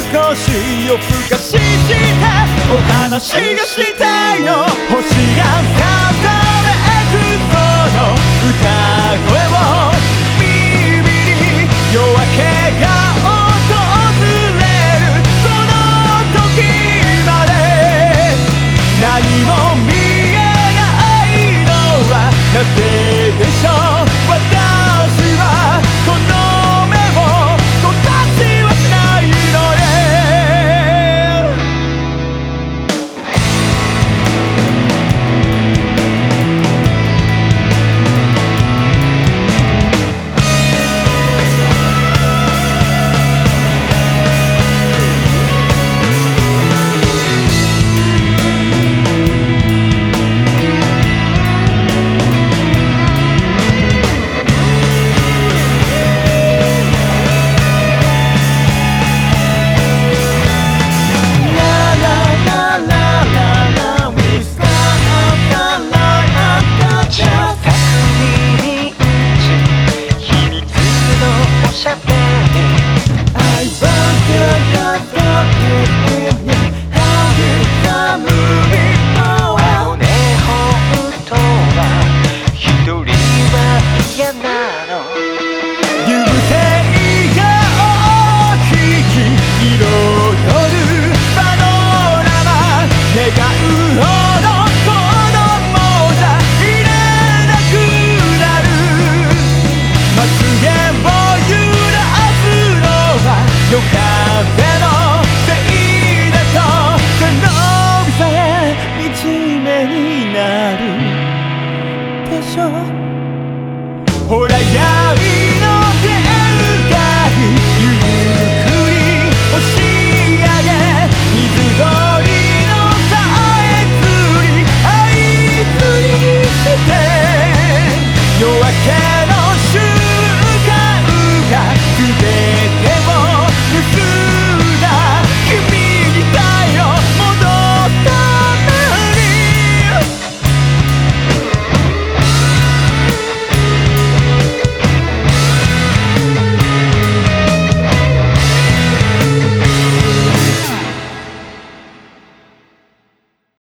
少し夜更かししてお話がしたいの。星が数えずレの歌声を耳に夜明けが訪れる。その時まで何も見えないのはなぜでしょう？¡Hola, ya vi!